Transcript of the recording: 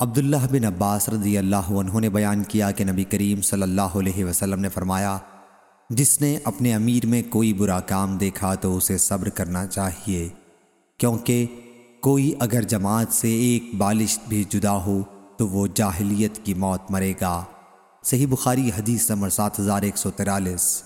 عبداللہ بن عباس رضی اللہ عنہ نے بیان کیا کہ نبی کریم صلی اللہ علیہ وسلم نے فرمایا، جس نے اپنے امیر میں کوئی برا کام دیکھا تو اسے صبر کرنا چاہیے، کیونکہ کوئی اگر جماعت سے ایک بالش بھی جدا ہو تو وہ جاہلیت کی موت مرے گا۔ صحیح بخاری حدیث نمبر سات ہزار ایک سو تیرالیس۔